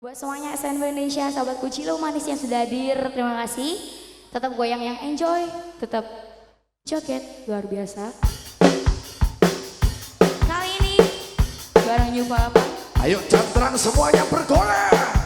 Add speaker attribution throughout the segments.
Speaker 1: Buat semuanya SN Indonesia, sahabat kucilu manis yang sudah hadir, terima kasih. Tetap goyang yang enjoy, tetap joget luar biasa. Kali ini bareng New
Speaker 2: Ayo cantrang semuanya bergoyang.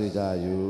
Speaker 1: စေကြယူ